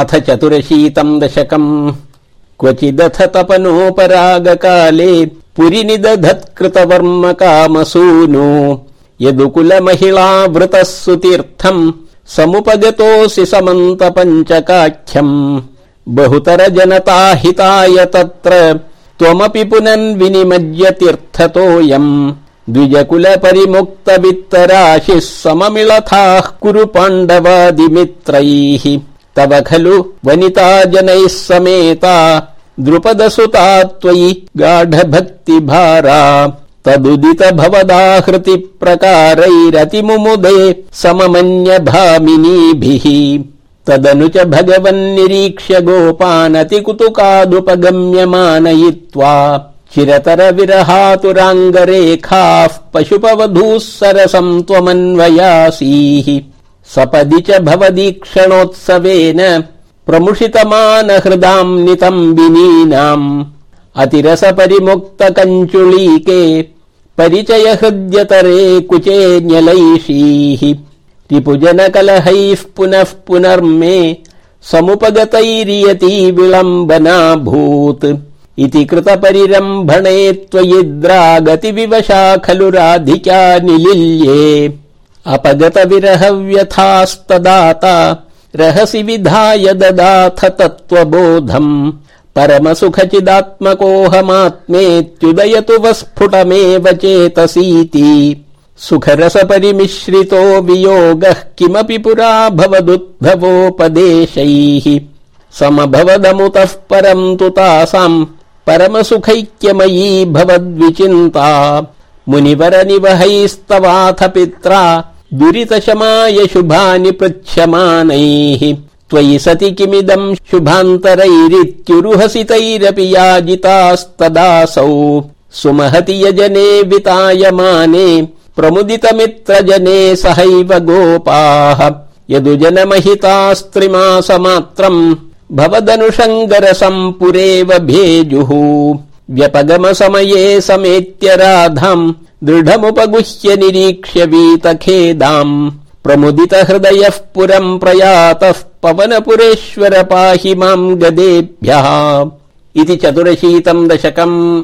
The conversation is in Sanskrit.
अथ चतुरशीतम् दशकम् क्वचिदथ तपनोपरागकाले पुरि निदधत्कृतवर्म कामसूनो यदुकुल महिला वृतः सुतीर्थम् समुपगतोऽसि समन्त पञ्चकाख्यम् बहुतर जनता हिताय तत्र त्वमपि पुनन्विनिमज्य तीर्थतोऽयम् द्विजकुल परिमुक्त वित्तराशिः सममिळथाः कुरु पाण्डवादिमित्रैः तव खलु वनिता जनैः समेता द्रुपदसुता त्वयि गाढ भारा तदुदित भवदाहृति प्रकारैरतिमुमुदे सममन्य भामिनीभिः तदनु च भगवन्निरीक्ष्य गोपानति कुतुकादुपगम्य मानयित्वा चिरतर विरहातुराङ्गरेखाः पशुपवधूः सरसम् त्वमन्वयासीः सपदि च भवदीक्षणोत्सवेन प्रमुषितमान हृदाम् नितम्बिनीनाम् अतिरस परिमुक्त कञ्चुलीके परिचय हृद्यतरे कुचे न्यलैषीः। रिपुजन कलहैः पुनः पुनर्मे समुपगतैरियती विलम्बनाभूत्। इति कृत परिरम्भणे त्वयिद्रागति विवशा खलु राधिका निलिल्ये अपगत विरह व्यथास्तदाता रहसि विधाय ददाथ तत्त्वबोधम्। परम सुखचिदात्मकोऽहमात्मेत्युदयतु वस्फुटमेव चेतसीति। सुखरस परिमिश्रितो वियोगः किमपि पुरा भवदुद्भवोपदेशैः। समभवदमुतः परम् तु तासाम् परम सुखैक्यमयी भवद्विचिन्ता। मुनिवर निवहैस्तवाथ पित्रा दुरितशमाय शुभानि पृच्छमानैः त्वयि सति किमिदम् शुभान्तरैरित्युरुहसितैरपि याजितास्तदासौ। सुमहति यजने वितायमाने प्रमुदितमित्र जने सहैव गोपाः। यदुजनमहितास्त्रिमासमात्रम् भवदनुषङ्गरसम् पुरेव भेजुः। व्यपगम समये समेत्य राधाम् दृढमुपगुह्य निरीक्ष्य वीतखेदाम्। प्रमुदित हृदयः पुरम् प्रयातः पवनपुरेश्वर पाहि माम् गदेभ्यः। इति चतुरशीतम् दशकम्